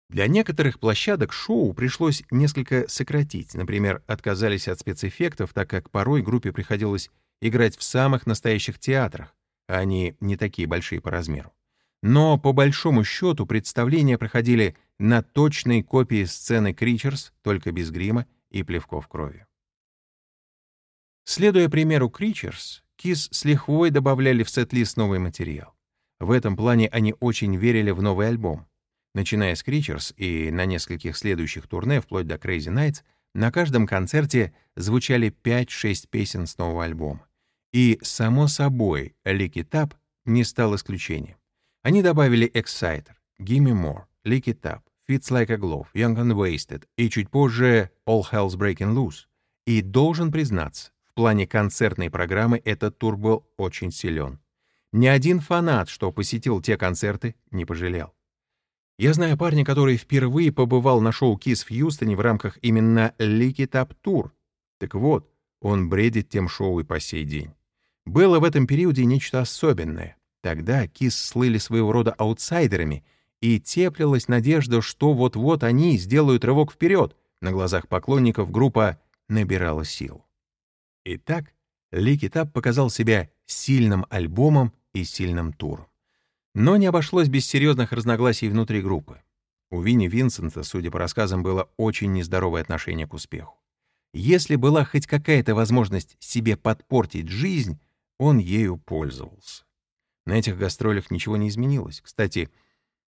Для некоторых площадок шоу пришлось несколько сократить. Например, отказались от спецэффектов, так как порой группе приходилось играть в самых настоящих театрах, а они не такие большие по размеру. Но по большому счету представления проходили на точной копии сцены Кричерс, только без грима и плевков крови. Следуя примеру Кричерс, Кис с лихвой добавляли в сет-лист новый материал. В этом плане они очень верили в новый альбом. Начиная с Creatures и на нескольких следующих турне, вплоть до Crazy Nights, на каждом концерте звучали 5-6 песен с нового альбома. И, само собой, It Up не стал исключением. Они добавили Exciter, Gimme More, Lick It Up, Fits Like a Glove, Young and Wasted и чуть позже All Hell's Breaking Loose. И должен признаться, в плане концертной программы этот тур был очень силен. Ни один фанат, что посетил те концерты, не пожалел. Я знаю парня, который впервые побывал на шоу Kiss в Хьюстоне в рамках именно Lick It Up Tour. Так вот, он бредит тем шоу и по сей день. Было в этом периоде нечто особенное. Тогда Kiss слыли своего рода аутсайдерами, и теплилась надежда, что вот-вот они сделают рывок вперед. На глазах поклонников группа набирала сил. Итак, Up показал себя сильным альбомом и сильным туром. Но не обошлось без серьезных разногласий внутри группы. У Винни Винсента, судя по рассказам, было очень нездоровое отношение к успеху. Если была хоть какая-то возможность себе подпортить жизнь, он ею пользовался. На этих гастролях ничего не изменилось. Кстати,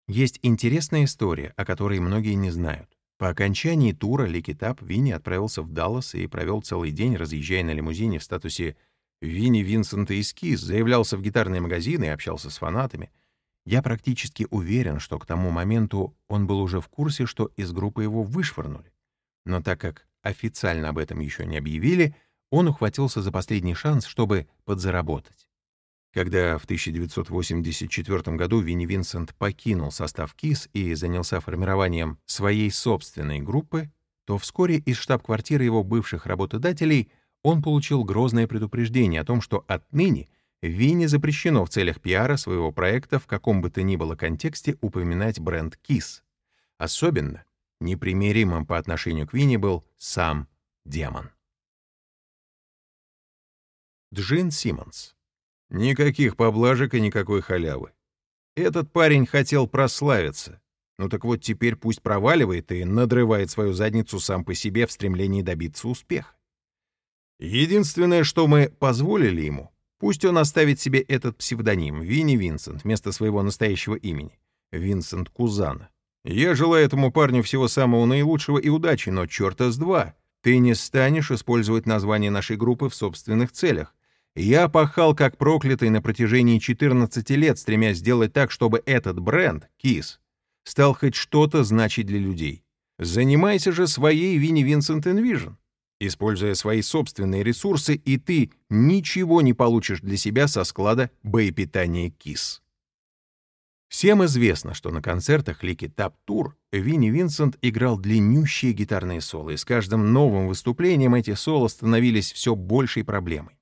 есть интересная история, о которой многие не знают. По окончании тура Ликитап Винни отправился в Даллас и провел целый день, разъезжая на лимузине в статусе «Винни Винсента Эскиз», заявлялся в гитарные магазины и общался с фанатами — я практически уверен, что к тому моменту он был уже в курсе, что из группы его вышвырнули. Но так как официально об этом еще не объявили, он ухватился за последний шанс, чтобы подзаработать. Когда в 1984 году Винни Винсент покинул состав КИС и занялся формированием своей собственной группы, то вскоре из штаб-квартиры его бывших работодателей он получил грозное предупреждение о том, что отныне Винни запрещено в целях пиара своего проекта в каком бы то ни было контексте упоминать бренд Kiss. Особенно непримиримым по отношению к Винни был сам демон. Джин Симмонс. Никаких поблажек и никакой халявы. Этот парень хотел прославиться. Ну так вот теперь пусть проваливает и надрывает свою задницу сам по себе в стремлении добиться успеха. Единственное, что мы позволили ему — Пусть он оставит себе этот псевдоним Винни Винсент вместо своего настоящего имени — Винсент Кузана. Я желаю этому парню всего самого наилучшего и удачи, но черта с два. Ты не станешь использовать название нашей группы в собственных целях. Я пахал как проклятый на протяжении 14 лет, стремясь сделать так, чтобы этот бренд, KISS, стал хоть что-то значить для людей. Занимайся же своей Vinnie Vincent Invasion используя свои собственные ресурсы, и ты ничего не получишь для себя со склада боепитания KISS. Всем известно, что на концертах Lick It Up Tour Винни Винсент играл длиннющие гитарные соло, и с каждым новым выступлением эти соло становились все большей проблемой.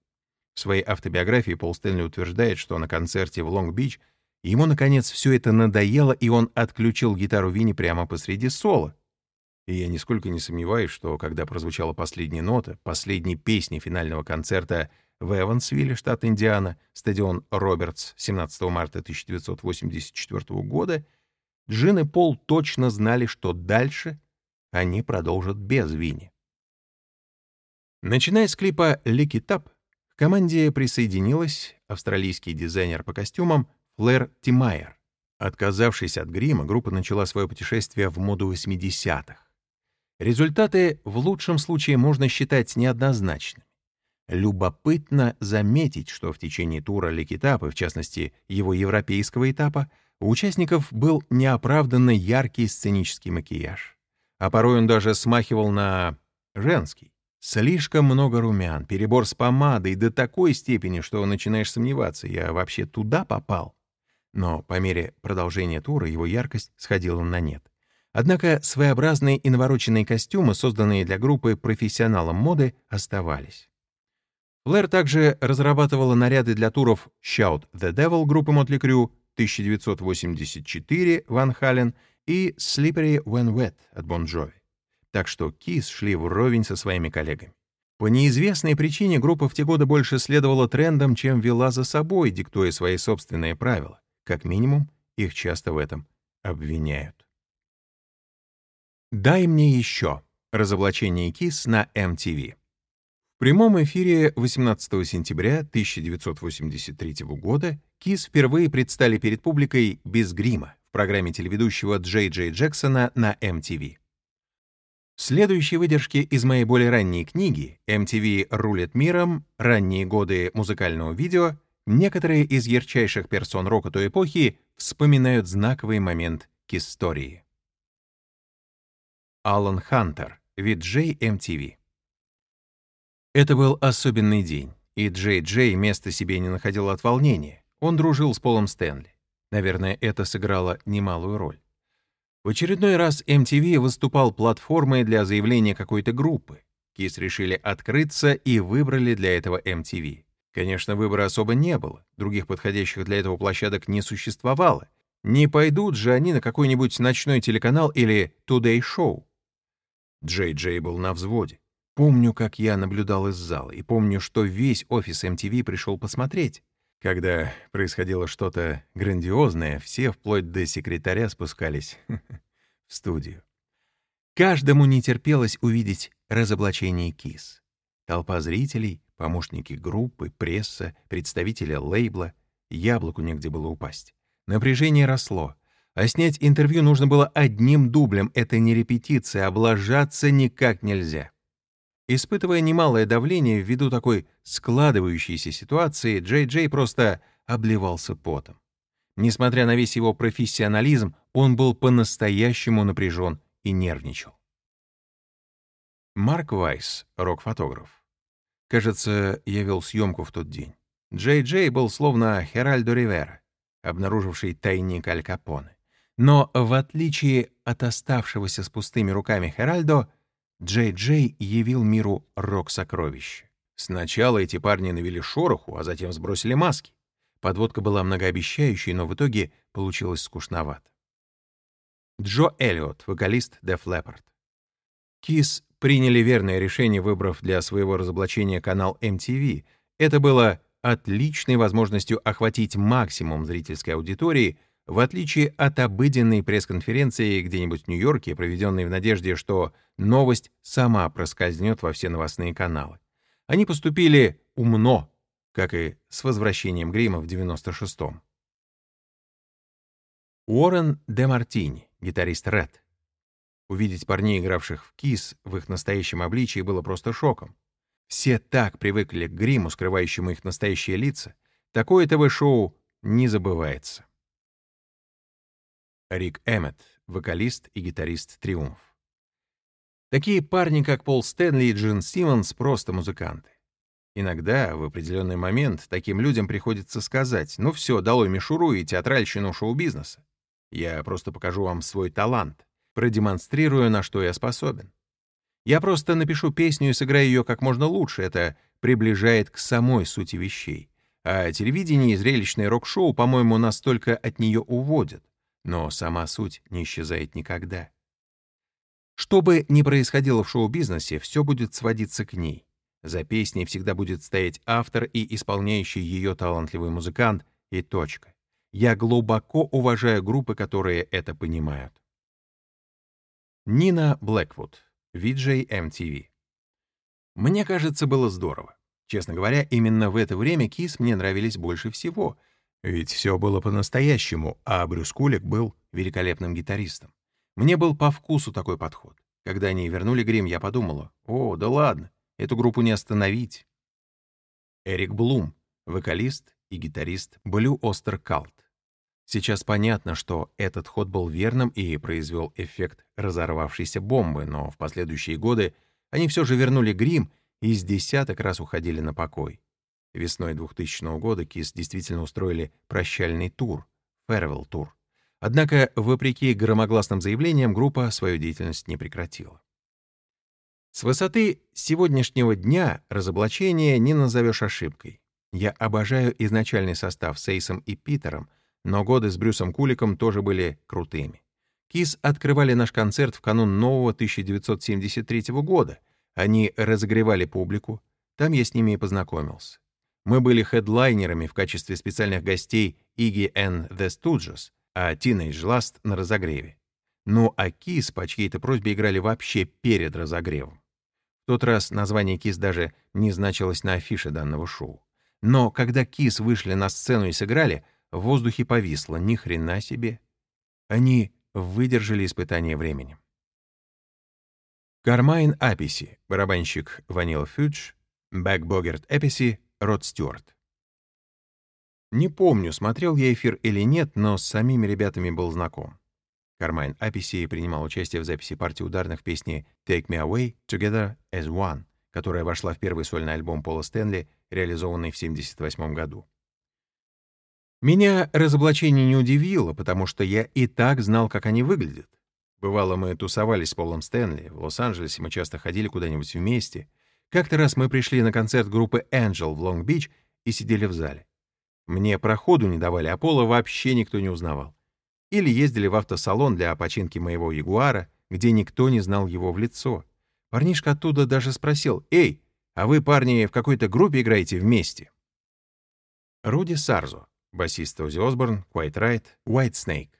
В своей автобиографии Пол Стэнли утверждает, что на концерте в Лонг-Бич ему, наконец, все это надоело, и он отключил гитару Винни прямо посреди соло, и я нисколько не сомневаюсь, что когда прозвучала последняя нота, последней песни финального концерта в Эвансвилле, штат Индиана, стадион Робертс 17 марта 1984 года, Джин и Пол точно знали, что дальше они продолжат без Винни. Начиная с клипа «Lick It Up», к команде присоединилась австралийский дизайнер по костюмам Флэр Тимайер. Отказавшись от грима, группа начала свое путешествие в моду 80-х. Результаты в лучшем случае можно считать неоднозначными. Любопытно заметить, что в течение тура Лекитапы, в частности его европейского этапа, у участников был неоправданно яркий сценический макияж. А порой он даже смахивал на женский. Слишком много румян, перебор с помадой до такой степени, что начинаешь сомневаться, я вообще туда попал. Но по мере продолжения тура его яркость сходила на нет. Однако своеобразные и навороченные костюмы, созданные для группы профессионалов моды, оставались. Флэр также разрабатывала наряды для туров Shout the Devil группы Motley Crue 1984 Ван Хален и Slippery When Wet от Bon Jovi так что Кис шли вровень со своими коллегами. По неизвестной причине группа в те годы больше следовала трендам, чем вела за собой, диктуя свои собственные правила. Как минимум, их часто в этом обвиняют. «Дай мне еще» — разоблачение Кис на MTV. В прямом эфире 18 сентября 1983 года Кис впервые предстали перед публикой без грима в программе телеведущего Джей Джей Джексона на MTV. В следующей выдержке из моей более ранней книги «MTV рулит миром. Ранние годы музыкального видео» некоторые из ярчайших персон рока той эпохи вспоминают знаковый момент к истории. Алан Хантер, Виджей MTV. Это был особенный день, и Джей Джей места себе не находил от волнения. Он дружил с Полом Стэнли. Наверное, это сыграло немалую роль. В очередной раз MTV выступал платформой для заявления какой-то группы. KISS решили открыться и выбрали для этого MTV. Конечно, выбора особо не было, других подходящих для этого площадок не существовало. Не пойдут же они на какой-нибудь ночной телеканал или Today Show. Джей Джей был на взводе. Помню, как я наблюдал из зала, и помню, что весь офис MTV пришел посмотреть. Когда происходило что-то грандиозное, все, вплоть до секретаря, спускались *laughs* в студию. Каждому не терпелось увидеть разоблачение КИС. Толпа зрителей, помощники группы, пресса, представители лейбла. Яблоку негде было упасть. Напряжение росло. А снять интервью нужно было одним дублем. Это не репетиция, облажаться никак нельзя. Испытывая немалое давление ввиду такой складывающейся ситуации, Джей Джей просто обливался потом. Несмотря на весь его профессионализм, он был по-настоящему напряжен и нервничал. Марк Вайс, рок-фотограф. Кажется, я вел съемку в тот день. Джей Джей был словно Херальдо Ривера, обнаруживший тайник Аль Капоне. Но в отличие от оставшегося с пустыми руками Херальдо, Джей Джей явил миру рок-сокровище. Сначала эти парни навели шороху, а затем сбросили маски. Подводка была многообещающей, но в итоге получилось скучновато. Джо Эллиот, вокалист Def Leppard. Кис приняли верное решение, выбрав для своего разоблачения канал MTV. Это было отличной возможностью охватить максимум зрительской аудитории — в отличие от обыденной пресс-конференции где-нибудь в Нью-Йорке, проведенной в надежде, что новость сама проскользнет во все новостные каналы. Они поступили умно, как и с возвращением грима в 96-м. Уоррен де Мартини, гитарист Ред. Увидеть парней, игравших в КИС, в их настоящем обличии было просто шоком. Все так привыкли к гриму, скрывающему их настоящие лица. Такое ТВ-шоу не забывается. Рик Эммет, вокалист и гитарист «Триумф». Такие парни, как Пол Стэнли и Джин Симмонс, просто музыканты. Иногда, в определенный момент, таким людям приходится сказать «Ну все, долой мишуру и театральщину шоу-бизнеса. Я просто покажу вам свой талант, продемонстрирую, на что я способен. Я просто напишу песню и сыграю ее как можно лучше, это приближает к самой сути вещей. А телевидение и зрелищное рок-шоу, по-моему, настолько от нее уводят. Но сама суть не исчезает никогда. Что бы ни происходило в шоу-бизнесе, все будет сводиться к ней. За песней всегда будет стоять автор и исполняющий ее талантливый музыкант, и точка. Я глубоко уважаю группы, которые это понимают. Нина Блэквуд, VJ MTV. Мне кажется, было здорово. Честно говоря, именно в это время Кис мне нравились больше всего — ведь все было по-настоящему, а Брюс Кулик был великолепным гитаристом. Мне был по вкусу такой подход. Когда они вернули грим, я подумала, о, да ладно, эту группу не остановить. Эрик Блум, вокалист и гитарист Blue Oster Cult. Сейчас понятно, что этот ход был верным и произвел эффект разорвавшейся бомбы, но в последующие годы они все же вернули грим и с десяток раз уходили на покой. Весной 2000 года Кис действительно устроили прощальный тур, Farewell тур. Однако, вопреки громогласным заявлениям, группа свою деятельность не прекратила. С высоты сегодняшнего дня разоблачение не назовешь ошибкой. Я обожаю изначальный состав с Эйсом и Питером, но годы с Брюсом Куликом тоже были крутыми. Кис открывали наш концерт в канун нового 1973 года. Они разогревали публику. Там я с ними и познакомился. Мы были хедлайнерами в качестве специальных гостей Iggy and the Stooges, а Teenage Last на разогреве. Ну а KISS по чьей-то просьбе играли вообще перед разогревом. В тот раз название KISS даже не значилось на афише данного шоу. Но когда KISS вышли на сцену и сыграли, в воздухе повисло ни хрена себе. Они выдержали испытание временем. Кармайн Аписи, барабанщик Vanilla Fudge, Beck, Bogert, Appice, Род Стюарт. Не помню, смотрел я эфир или нет, но с самими ребятами был знаком. Кармайн Аписи принимал участие в записи партии ударных в песне «Take Me Away Together as One», которая вошла в первый сольный альбом Пола Стэнли, реализованный в 1978 году. Меня разоблачение не удивило, потому что я и так знал, как они выглядят. Бывало, мы тусовались с Полом Стэнли, в Лос-Анджелесе мы часто ходили куда-нибудь вместе. Как-то раз мы пришли на концерт группы Angel в Лонг-Бич и сидели в зале. Мне проходу не давали, а Пола вообще никто не узнавал. Или ездили в автосалон для починки моего Ягуара, где никто не знал его в лицо. Парнишка оттуда даже спросил, «Эй, а вы, парни, в какой-то группе играете вместе?» Руди Сарзо, басист Оззи Осборн, Quite Right, White Snake.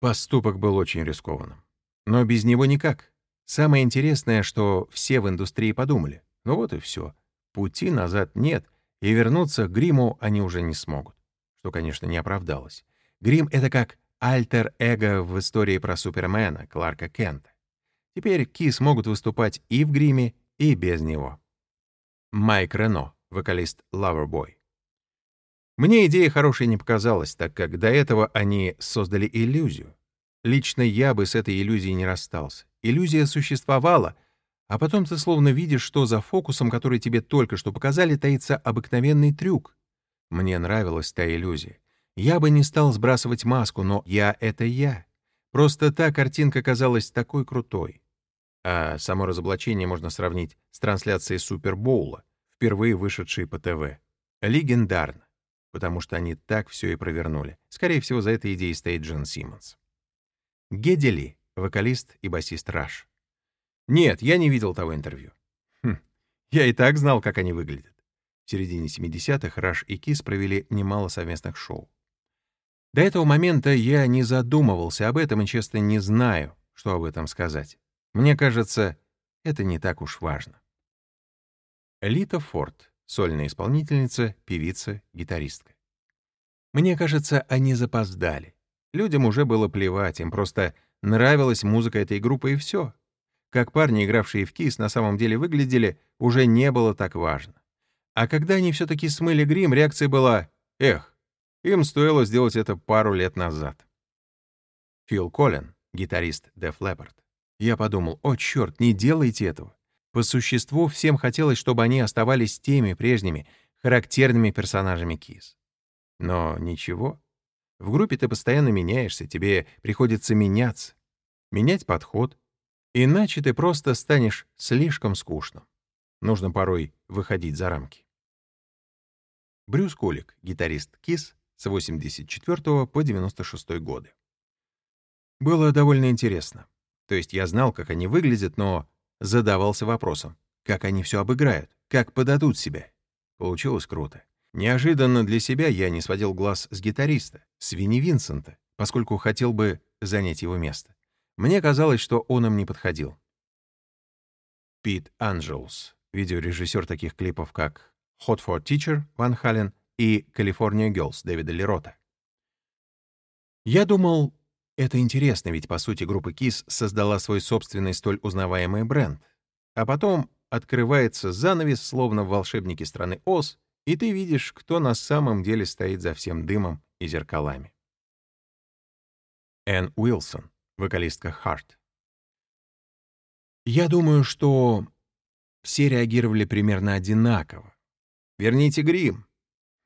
Поступок был очень рискованным. Но без него никак. Самое интересное, что все в индустрии подумали. Ну вот и все. Пути назад нет, и вернуться к гриму они уже не смогут. Что, конечно, не оправдалось. Грим — это как альтер-эго в истории про Супермена, Кларка Кента. Теперь Кис могут выступать и в гриме, и без него. Майк Рено, вокалист Loverboy. Мне идея хорошей не показалась, так как до этого они создали иллюзию. Лично я бы с этой иллюзией не расстался. Иллюзия существовала, а потом ты словно видишь, что за фокусом, который тебе только что показали, таится обыкновенный трюк. Мне нравилась та иллюзия. Я бы не стал сбрасывать маску, но я — это я. Просто та картинка казалась такой крутой. А само разоблачение можно сравнить с трансляцией Супербоула, впервые вышедшей по ТВ. Легендарно, потому что они так все и провернули. Скорее всего, за этой идеей стоит Джон Симмонс. Гедели, вокалист и басист Раш. Нет, я не видел того интервью. Хм, я и так знал, как они выглядят. В середине 70-х Раш и Кис провели немало совместных шоу. До этого момента я не задумывался об этом и, честно, не знаю, что об этом сказать. Мне кажется, это не так уж важно. Лита Форд, сольная исполнительница, певица, гитаристка. Мне кажется, они запоздали. Людям уже было плевать, им просто нравилась музыка этой группы и все. Как парни, игравшие в КИС, на самом деле выглядели, уже не было так важно. А когда они все-таки смыли грим, реакция была «Эх, им стоило сделать это пару лет назад. Фил Коллин, гитарист Def Leppard. Я подумал, о, черт, не делайте этого. По существу всем хотелось, чтобы они оставались теми прежними, характерными персонажами Kiss. Но ничего. В группе ты постоянно меняешься, тебе приходится меняться, менять подход, иначе ты просто станешь слишком скучным. Нужно порой выходить за рамки. Брюс Кулик, гитарист Kiss, с 84 по 96 годы. Было довольно интересно. То есть я знал, как они выглядят, но задавался вопросом, как они все обыграют, как подадут себя. Получилось круто. Неожиданно для себя я не сводил глаз с гитариста, с Винни Винсента, поскольку хотел бы занять его место. Мне казалось, что он им не подходил. Пит Анджелс, видеорежиссер таких клипов, как «Hot for Teacher» Ван Хален и «California Girls» Дэвида Лерота. Я думал, это интересно, ведь, по сути, группа KISS создала свой собственный столь узнаваемый бренд. А потом открывается занавес, словно в волшебнике страны Оз, и ты видишь, кто на самом деле стоит за всем дымом и зеркалами. Энн Уилсон, вокалистка Харт. Я думаю, что все реагировали примерно одинаково. Верните грим.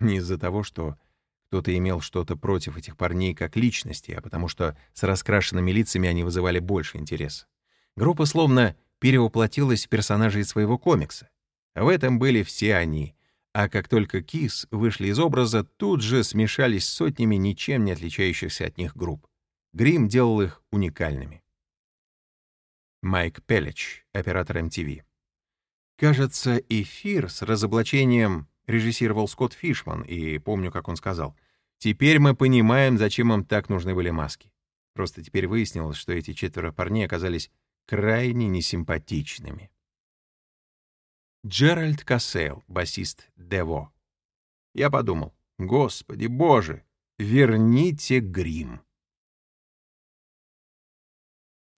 Не из-за того, что кто-то имел что-то против этих парней как личности, а потому что с раскрашенными лицами они вызывали больше интереса. Группа словно перевоплотилась в персонажей своего комикса. В этом были все они. А как только Кис вышли из образа, тут же смешались с сотнями ничем не отличающихся от них групп. Грим делал их уникальными. Майк Пелич, оператор MTV. Кажется, эфир с разоблачением режиссировал Скотт Фишман, и помню, как он сказал, «Теперь мы понимаем, зачем им так нужны были маски. Просто теперь выяснилось, что эти четверо парней оказались крайне несимпатичными. Джеральд Кассейл, басист Дево. Я подумал, господи боже, верните грим.